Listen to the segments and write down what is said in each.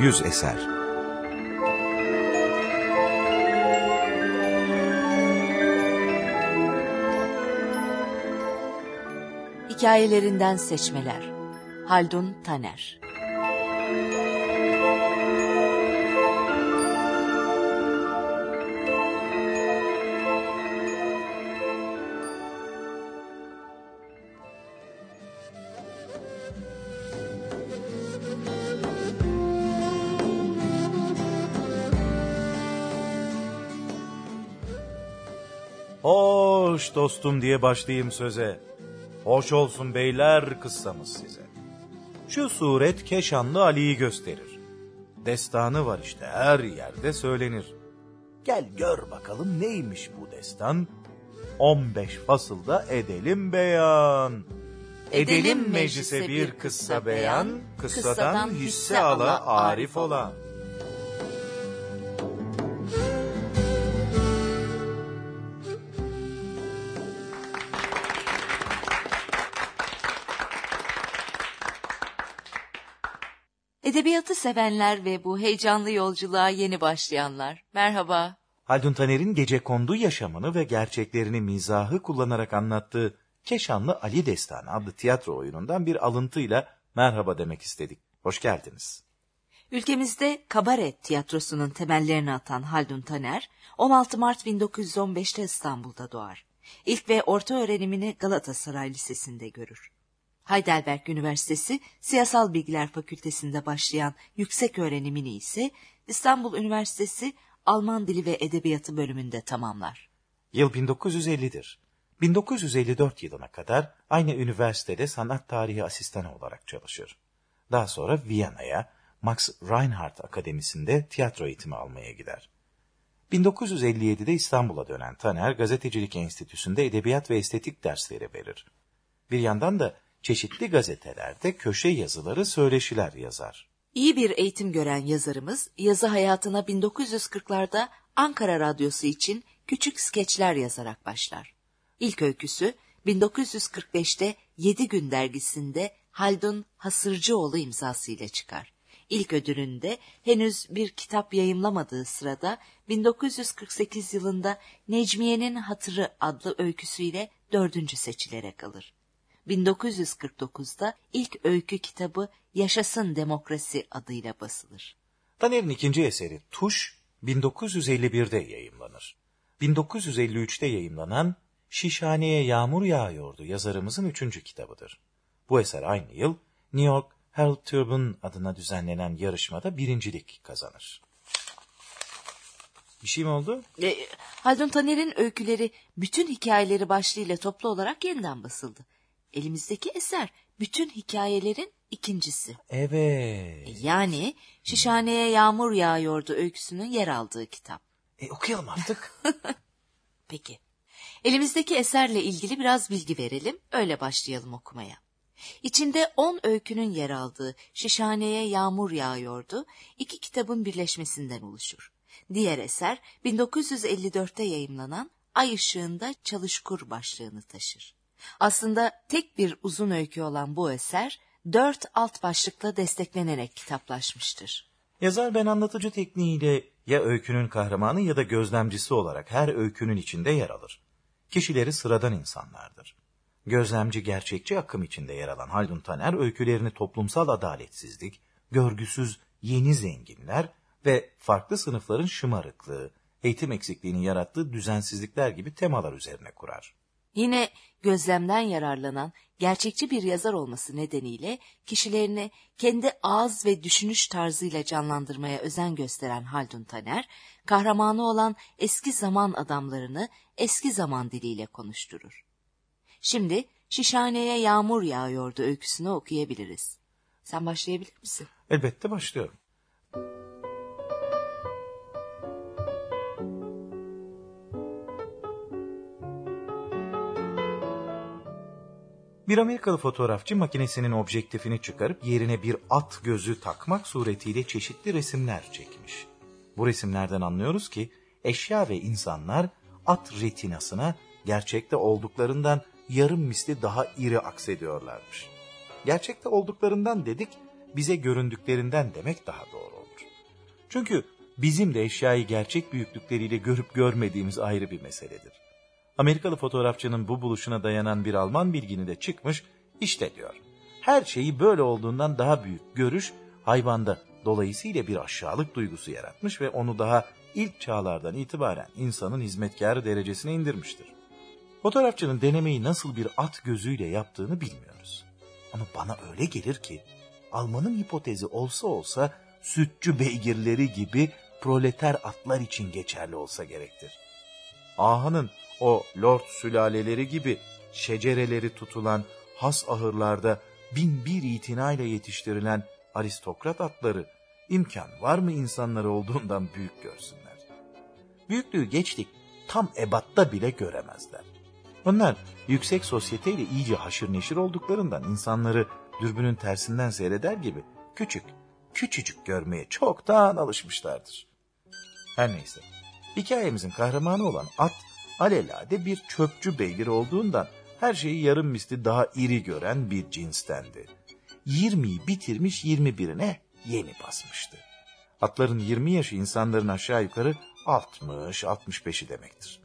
Yüz eser. Hikayelerinden seçmeler. Haldun Taner. Hoş dostum diye başlayayım söze. Hoş olsun beyler kıssamız size. Şu suret Keşanlı Ali'yi gösterir. Destanı var işte her yerde söylenir. Gel gör bakalım neymiş bu destan. 15 fasılda edelim beyan. Edelim meclise bir kıssa beyan, kıssadan hisse ala arif olan. Edebiyatı sevenler ve bu heyecanlı yolculuğa yeni başlayanlar. Merhaba. Haldun Taner'in gece kondu yaşamını ve gerçeklerini mizahı kullanarak anlattığı Keşanlı Ali Destanı adlı tiyatro oyunundan bir alıntıyla merhaba demek istedik. Hoş geldiniz. Ülkemizde kabaret tiyatrosunun temellerini atan Haldun Taner, 16 Mart 1915'te İstanbul'da doğar. İlk ve orta öğrenimini Galatasaray Lisesi'nde görür. Heidelberg Üniversitesi Siyasal Bilgiler Fakültesinde başlayan yüksek öğrenimini ise İstanbul Üniversitesi Alman Dili ve Edebiyatı bölümünde tamamlar. Yıl 1950'dir. 1954 yılına kadar aynı üniversitede sanat tarihi asistanı olarak çalışır. Daha sonra Viyana'ya Max Reinhardt Akademisi'nde tiyatro eğitimi almaya gider. 1957'de İstanbul'a dönen Taner, Gazetecilik Enstitüsü'nde edebiyat ve estetik dersleri verir. Bir yandan da çeşitli gazetelerde köşe yazıları, söyleşiler yazar. İyi bir eğitim gören yazarımız yazı hayatına 1940'larda Ankara Radyosu için küçük skeçler yazarak başlar. İlk öyküsü 1945'te Yedi Gün dergisinde Haldun Hasırcıoğlu imzasıyla çıkar. İlk ödülünde henüz bir kitap yayımlamadığı sırada 1948 yılında Necmiye'nin Hatırı adlı öyküsüyle dördüncü seçilere kalır. 1949'da ilk öykü kitabı Yaşasın Demokrasi adıyla basılır. Taner'in ikinci eseri Tuş 1951'de yayımlanır. 1953'te yayımlanan Şişhaneye Yağmur Yağıyordu yazarımızın üçüncü kitabıdır. Bu eser aynı yıl New York Herald Tribune adına düzenlenen yarışmada birincilik kazanır. Bir şey mi oldu? E, Haldun Taner'in öyküleri bütün hikayeleri başlığıyla toplu olarak yeniden basıldı. Elimizdeki eser bütün hikayelerin ikincisi. Evet. E, yani Şişhaneye Yağmur Yağıyordu öyküsünün yer aldığı kitap. E, okuyalım artık. Peki. Elimizdeki eserle ilgili biraz bilgi verelim, öyle başlayalım okumaya. İçinde on öykünün yer aldığı Şişhaneye Yağmur Yağıyordu, iki kitabın birleşmesinden oluşur. Diğer eser 1954'te yayımlanan Ay Işığında Çalışkur başlığını taşır. Aslında tek bir uzun öykü olan bu eser dört alt başlıkla desteklenerek kitaplaşmıştır. Yazar ben anlatıcı tekniğiyle ya öykünün kahramanı ya da gözlemcisi olarak her öykünün içinde yer alır. Kişileri sıradan insanlardır. Gözlemci gerçekçi akım içinde yer alan Haldun Taner öykülerini toplumsal adaletsizlik, görgüsüz yeni zenginler ve farklı sınıfların şımarıklığı, eğitim eksikliğinin yarattığı düzensizlikler gibi temalar üzerine kurar. Yine gözlemden yararlanan gerçekçi bir yazar olması nedeniyle kişilerini kendi ağız ve düşünüş tarzıyla canlandırmaya özen gösteren Haldun Taner, kahramanı olan eski zaman adamlarını eski zaman diliyle konuşturur. Şimdi Şişhaneye Yağmur Yağıyordu öyküsünü okuyabiliriz. Sen başlayabilir misin? Elbette başlıyorum. Bir Amerikalı fotoğrafçı makinesinin objektifini çıkarıp yerine bir at gözü takmak suretiyle çeşitli resimler çekmiş. Bu resimlerden anlıyoruz ki eşya ve insanlar at retinasına gerçekte olduklarından yarım misli daha iri aksediyorlarmış. Gerçekte olduklarından dedik, bize göründüklerinden demek daha doğru olur. Çünkü bizim de eşyayı gerçek büyüklükleriyle görüp görmediğimiz ayrı bir meseledir. Amerikalı fotoğrafçının bu buluşuna dayanan bir Alman bilgini de çıkmış, işte diyor. Her şeyi böyle olduğundan daha büyük görüş hayvanda dolayısıyla bir aşağılık duygusu yaratmış ve onu daha ilk çağlardan itibaren insanın hizmetkarı derecesine indirmiştir. Fotoğrafçının denemeyi nasıl bir at gözüyle yaptığını bilmiyoruz. Ama bana öyle gelir ki Alman'ın hipotezi olsa olsa sütçü beygirleri gibi proleter atlar için geçerli olsa gerektir. Aha'nın o lord sülaleleri gibi şecereleri tutulan has ahırlarda bin bir itinayla yetiştirilen aristokrat atları imkan var mı insanları olduğundan büyük görsünler. Büyüklüğü geçtik tam ebatta bile göremezler. Onlar yüksek sosyeteyle iyice haşır neşir olduklarından insanları dürbünün tersinden seyreder gibi küçük, küçücük görmeye çoktan alışmışlardır. Her neyse, hikayemizin kahramanı olan at, alelade bir çöpçü beygir olduğundan her şeyi yarım misli daha iri gören bir cinstendi. 20'yi bitirmiş 21'ine yeni basmıştı. Atların 20 yaşı insanların aşağı yukarı 60-65'i demektir.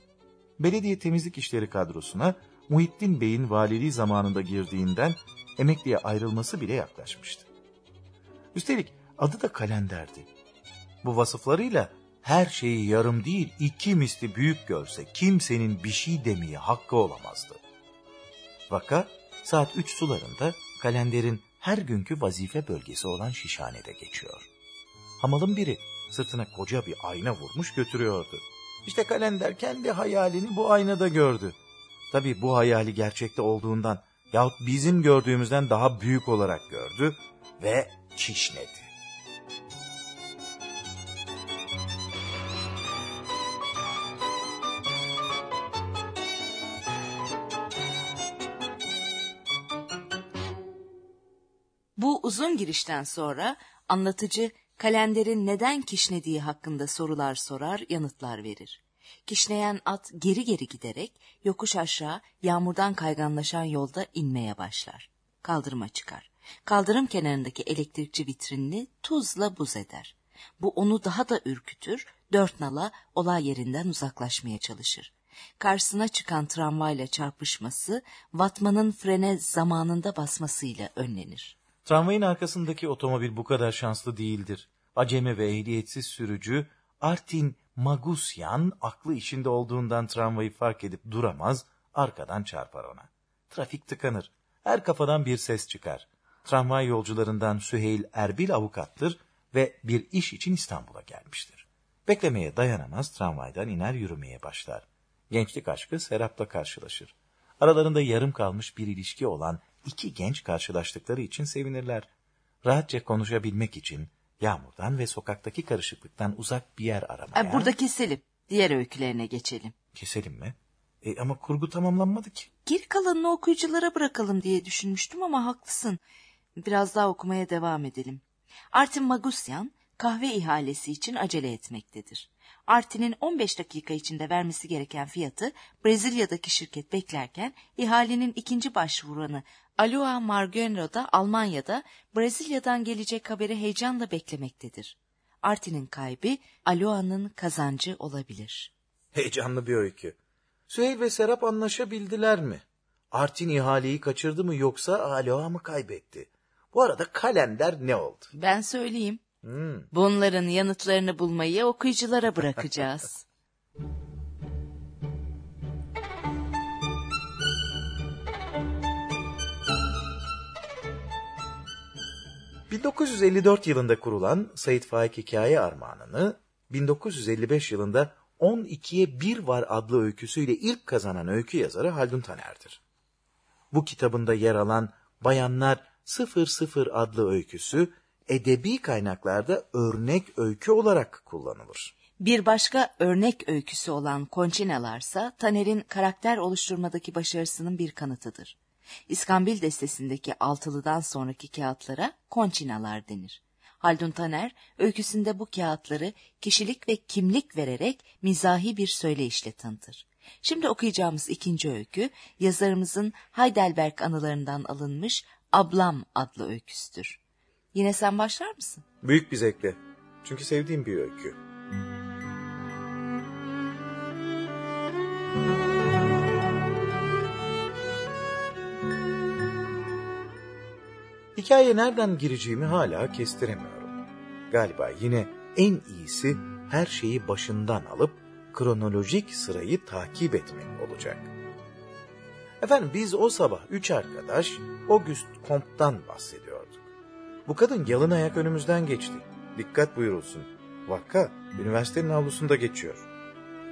Belediye temizlik işleri kadrosuna Muhittin Bey'in valiliği zamanında girdiğinden emekliye ayrılması bile yaklaşmıştı. Üstelik adı da kalenderdi. Bu vasıflarıyla her şeyi yarım değil iki misli büyük görse kimsenin bir şey demeye hakkı olamazdı. Vaka saat üç sularında kalenderin her günkü vazife bölgesi olan şişhanede geçiyor. Hamalın biri sırtına koca bir ayna vurmuş götürüyordu. İşte kalender kendi hayalini bu aynada gördü. Tabi bu hayali gerçekte olduğundan yahut bizim gördüğümüzden daha büyük olarak gördü ve çişnedi. Bu uzun girişten sonra anlatıcı kalenderin neden kişnediği hakkında sorular sorar, yanıtlar verir. Kişneyen at geri geri giderek yokuş aşağı yağmurdan kayganlaşan yolda inmeye başlar. Kaldırıma çıkar. Kaldırım kenarındaki elektrikçi vitrinini tuzla buz eder. Bu onu daha da ürkütür, dört nala olay yerinden uzaklaşmaya çalışır. Karşısına çıkan tramvayla çarpışması, Vatman'ın frene zamanında basmasıyla önlenir. Tramvayın arkasındaki otomobil bu kadar şanslı değildir. Aceme ve ehliyetsiz sürücü Artin Magusyan aklı içinde olduğundan tramvayı fark edip duramaz, arkadan çarpar ona. Trafik tıkanır. Her kafadan bir ses çıkar. Tramvay yolcularından Süheyl Erbil avukattır ve bir iş için İstanbul'a gelmiştir. Beklemeye dayanamaz tramvaydan iner yürümeye başlar. Gençlik aşkı Serap'la karşılaşır. Aralarında yarım kalmış bir ilişki olan iki genç karşılaştıkları için sevinirler. Rahatça konuşabilmek için yağmurdan ve sokaktaki karışıklıktan uzak bir yer aramaya... E, burada keselim. Diğer öykülerine geçelim. Keselim mi? E, ama kurgu tamamlanmadı ki. Geri kalanını okuyuculara bırakalım diye düşünmüştüm ama haklısın. Biraz daha okumaya devam edelim. Artin Magusyan kahve ihalesi için acele etmektedir. Artin'in 15 dakika içinde vermesi gereken fiyatı Brezilya'daki şirket beklerken ihalenin ikinci başvuranı Aloha Margenro da Almanya'da Brezilya'dan gelecek haberi heyecanla beklemektedir. Artin'in kaybı Aloa'nın kazancı olabilir. Heyecanlı bir öykü. Süheyl ve Serap anlaşabildiler mi? Artin ihaleyi kaçırdı mı yoksa Aloha mı kaybetti? Bu arada kalender ne oldu? Ben söyleyeyim. Hmm. Bunların yanıtlarını bulmayı okuyuculara bırakacağız. 1954 yılında kurulan Said Faik Hikaye Armağanı'nı 1955 yılında 12'ye 1 var adlı öyküsüyle ilk kazanan öykü yazarı Haldun Taner'dir. Bu kitabında yer alan Bayanlar 00 adlı öyküsü edebi kaynaklarda örnek öykü olarak kullanılır. Bir başka örnek öyküsü olan Konçinalarsa Taner'in karakter oluşturmadaki başarısının bir kanıtıdır. İskambil destesindeki altılıdan sonraki kağıtlara konçinalar denir. Haldun Taner öyküsünde bu kağıtları kişilik ve kimlik vererek mizahi bir söyleyişle tanıtır. Şimdi okuyacağımız ikinci öykü yazarımızın Heidelberg anılarından alınmış Ablam adlı öyküsüdür. Yine sen başlar mısın? Büyük bir zevkle. Çünkü sevdiğim bir öykü. Hikaye nereden gireceğimi hala kestiremiyorum. Galiba yine en iyisi her şeyi başından alıp kronolojik sırayı takip etmek olacak. Efendim biz o sabah üç arkadaş August Comte'dan bahsediyorduk. Bu kadın yalın ayak önümüzden geçti. Dikkat buyurulsun. Vakka üniversitenin avlusunda geçiyor.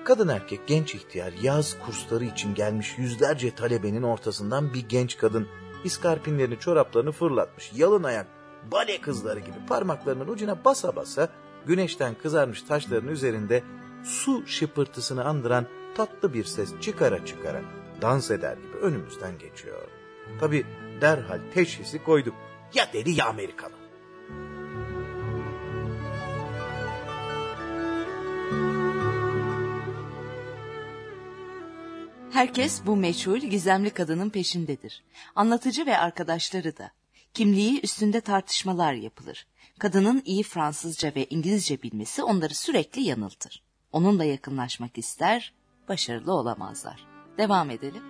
Kadın erkek genç ihtiyar yaz kursları için gelmiş yüzlerce talebenin ortasından bir genç kadın iskarpinlerini çoraplarını fırlatmış yalın ayak bale kızları gibi parmaklarının ucuna basa basa güneşten kızarmış taşların üzerinde su şıpırtısını andıran tatlı bir ses çıkara çıkara dans eder gibi önümüzden geçiyor. Tabi derhal teşhisi koyduk. Ya deli ya Amerikalı. Herkes bu meçhul gizemli kadının peşindedir. Anlatıcı ve arkadaşları da. Kimliği üstünde tartışmalar yapılır. Kadının iyi Fransızca ve İngilizce bilmesi onları sürekli yanıltır. Onunla yakınlaşmak ister, başarılı olamazlar. Devam edelim.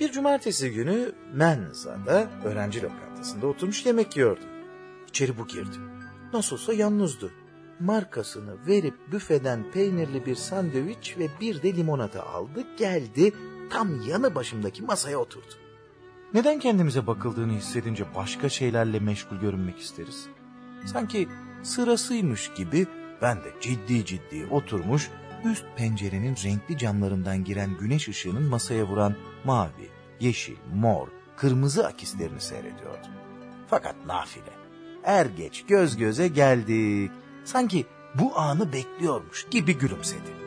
Bir cumartesi günü Menza'da öğrenci lokantasında oturmuş yemek yiyordu. İçeri bu girdi. Nasılsa yalnızdı. Markasını verip büfeden peynirli bir sandviç ve bir de limonata aldı geldi tam yanı başımdaki masaya oturdu. Neden kendimize bakıldığını hissedince başka şeylerle meşgul görünmek isteriz? Sanki sırasıymış gibi ben de ciddi ciddi oturmuş üst pencerenin renkli camlarından giren güneş ışığının masaya vuran mavi, yeşil, mor, kırmızı akislerini seyrediyordum. Fakat nafile. Er geç göz göze geldik. Sanki bu anı bekliyormuş gibi gülümsedi.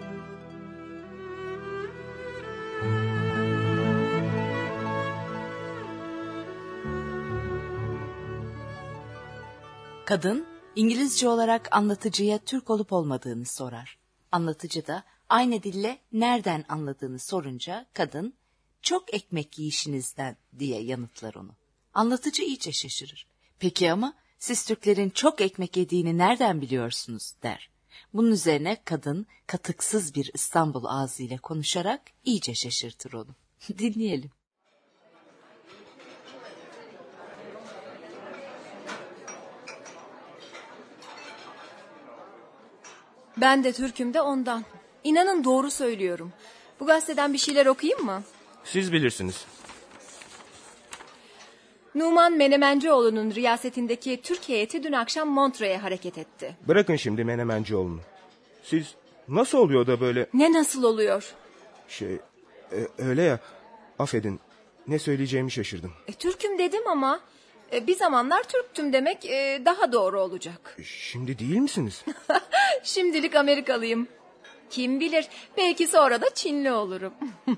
Kadın İngilizce olarak anlatıcıya Türk olup olmadığını sorar. Anlatıcı da aynı dille nereden anladığını sorunca kadın çok ekmek yiyişinizden diye yanıtlar onu. Anlatıcı iyice şaşırır. Peki ama siz Türklerin çok ekmek yediğini nereden biliyorsunuz der. Bunun üzerine kadın katıksız bir İstanbul ağzıyla konuşarak iyice şaşırtır onu. Dinleyelim. Ben de Türk'üm de ondan. İnanın doğru söylüyorum. Bu gazeteden bir şeyler okuyayım mı? Siz bilirsiniz. Numan Menemencioğlu'nun riyasetindeki Türk heyeti dün akşam Montre'ye hareket etti. Bırakın şimdi Menemencioğlu'nu. Siz nasıl oluyor da böyle Ne nasıl oluyor? şey e, öyle ya affedin ne söyleyeceğimi şaşırdım. E, Türk'üm dedim ama e, bir zamanlar Türktüm demek e, daha doğru olacak. Şimdi değil misiniz? Şimdilik Amerikalıyım. Kim bilir belki sonra da Çinli olurum.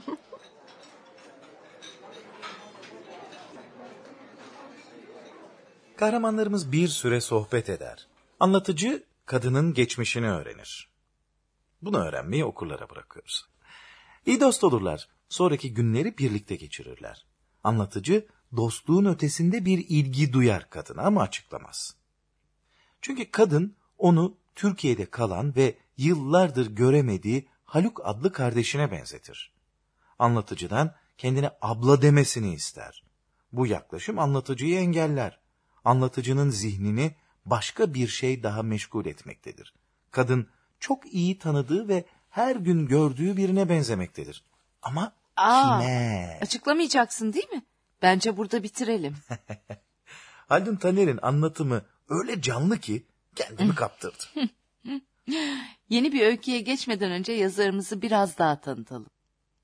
Kahramanlarımız bir süre sohbet eder. Anlatıcı kadının geçmişini öğrenir. Bunu öğrenmeyi okurlara bırakıyoruz. İyi dost olurlar. Sonraki günleri birlikte geçirirler. Anlatıcı dostluğun ötesinde bir ilgi duyar kadına ama açıklamaz. Çünkü kadın onu Türkiye'de kalan ve yıllardır göremediği Haluk adlı kardeşine benzetir. Anlatıcıdan kendine abla demesini ister. Bu yaklaşım anlatıcıyı engeller. Anlatıcının zihnini başka bir şey daha meşgul etmektedir. Kadın çok iyi tanıdığı ve her gün gördüğü birine benzemektedir. Ama Aa, kime? Açıklamayacaksın değil mi? Bence burada bitirelim. Haldun Taner'in anlatımı öyle canlı ki kendimi kaptırdım. Yeni bir öyküye geçmeden önce yazarımızı biraz daha tanıtalım.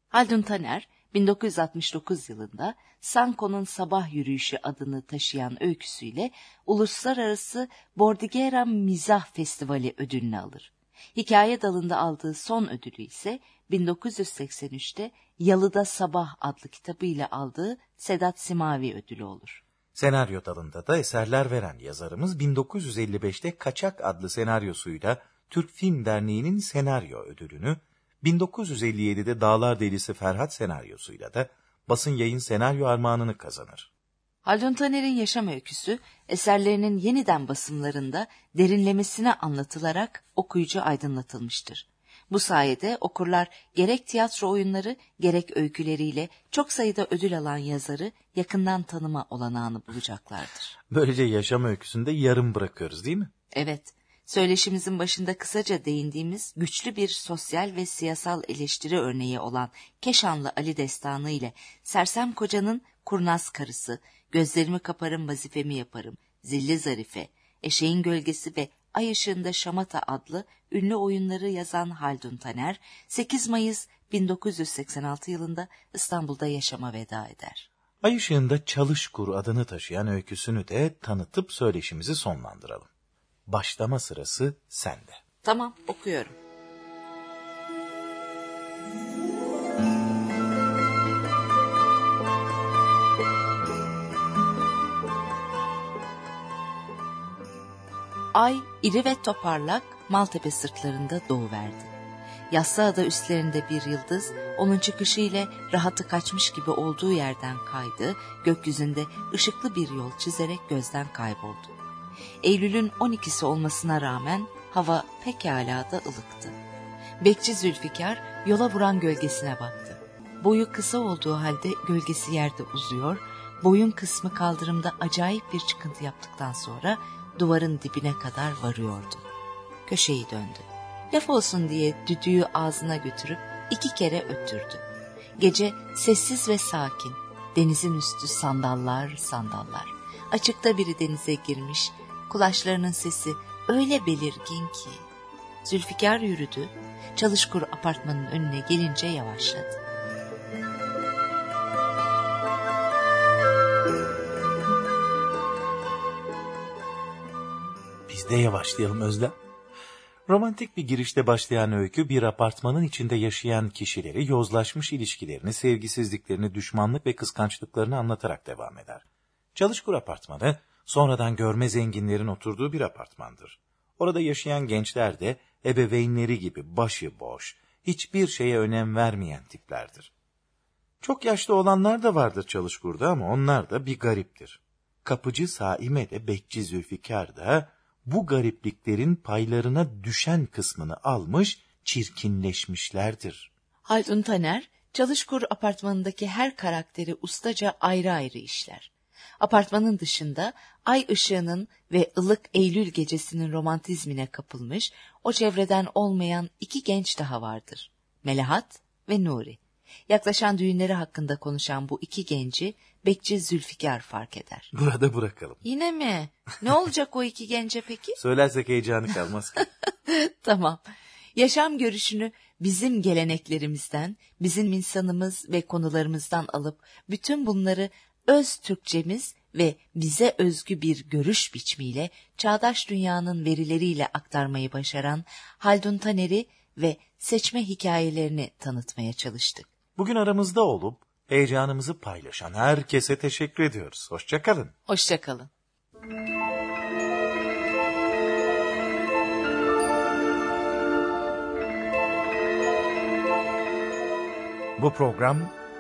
Haldun Taner, 1969 yılında Sanko'nun Sabah Yürüyüşü adını taşıyan öyküsüyle Uluslararası Bordigera Mizah Festivali ödülünü alır. Hikaye dalında aldığı son ödülü ise 1983'te Yalıda Sabah adlı kitabıyla aldığı Sedat Simavi ödülü olur. Senaryo dalında da eserler veren yazarımız 1955'te Kaçak adlı senaryosuyla Türk Film Derneği'nin senaryo ödülünü, 1957'de Dağlar Delisi Ferhat senaryosuyla da basın yayın senaryo armağanını kazanır. Haldun Taner'in yaşam öyküsü eserlerinin yeniden basımlarında derinlemesine anlatılarak okuyucu aydınlatılmıştır. Bu sayede okurlar gerek tiyatro oyunları gerek öyküleriyle çok sayıda ödül alan yazarı yakından tanıma olanağını bulacaklardır. Böylece yaşam öyküsünde yarım bırakıyoruz değil mi? Evet, söyleşimizin başında kısaca değindiğimiz güçlü bir sosyal ve siyasal eleştiri örneği olan Keşanlı Ali Destanı ile Sersem Koca'nın Kurnaz Karısı, Gözlerimi Kaparım Vazifemi Yaparım, Zilli Zarife, Eşeğin Gölgesi ve Ay Işığında Şamata adlı ünlü oyunları yazan Haldun Taner, 8 Mayıs 1986 yılında İstanbul'da yaşama veda eder. Ay ışığında Çalış Kur adını taşıyan öyküsünü de tanıtıp söyleşimizi sonlandıralım. Başlama sırası sende. Tamam, okuyorum. Ay iri ve toparlak Maltepe sırtlarında doğuverdi. Yassıada üstlerinde bir yıldız onun çıkışı ile rahatı kaçmış gibi olduğu yerden kaydı, gökyüzünde ışıklı bir yol çizerek gözden kayboldu. Eylül'ün 12'si olmasına rağmen hava pekala da ılıktı. Bekçi Zülfikar yola vuran gölgesine baktı. Boyu kısa olduğu halde gölgesi yerde uzuyor, boyun kısmı kaldırımda acayip bir çıkıntı yaptıktan sonra duvarın dibine kadar varıyordu. Köşeyi döndü. Laf olsun diye düdüğü ağzına götürüp iki kere öttürdü. Gece sessiz ve sakin. Denizin üstü sandallar sandallar. Açıkta biri denize girmiş. Kulaşlarının sesi öyle belirgin ki. Zülfikar yürüdü. Çalışkur apartmanın önüne gelince yavaşladı. Biz de yavaşlayalım Özlem. Romantik bir girişte başlayan öykü bir apartmanın içinde yaşayan kişileri yozlaşmış ilişkilerini, sevgisizliklerini, düşmanlık ve kıskançlıklarını anlatarak devam eder. Çalışkur apartmanı sonradan görme zenginlerin oturduğu bir apartmandır. Orada yaşayan gençler de ebeveynleri gibi başı boş, hiçbir şeye önem vermeyen tiplerdir. Çok yaşlı olanlar da vardır Çalışkur'da ama onlar da bir gariptir. Kapıcı Saime de Bekçi Zülfikar da bu garipliklerin paylarına düşen kısmını almış, çirkinleşmişlerdir. Haldun Taner, Çalışkur apartmanındaki her karakteri ustaca ayrı ayrı işler. Apartmanın dışında ay ışığının ve ılık Eylül gecesinin romantizmine kapılmış, o çevreden olmayan iki genç daha vardır. Melahat ve Nuri. Yaklaşan düğünleri hakkında konuşan bu iki genci Bekçi Zülfikar fark eder. Burada bırakalım. Yine mi? Ne olacak o iki gence peki? Söylersek heyecanı kalmaz ki. tamam. Yaşam görüşünü bizim geleneklerimizden, bizim insanımız ve konularımızdan alıp bütün bunları öz Türkçemiz ve bize özgü bir görüş biçimiyle çağdaş dünyanın verileriyle aktarmayı başaran Haldun Taner'i ve seçme hikayelerini tanıtmaya çalıştık. Bugün aramızda olup heyecanımızı paylaşan herkese teşekkür ediyoruz. Hoşçakalın. Hoşçakalın. Bu program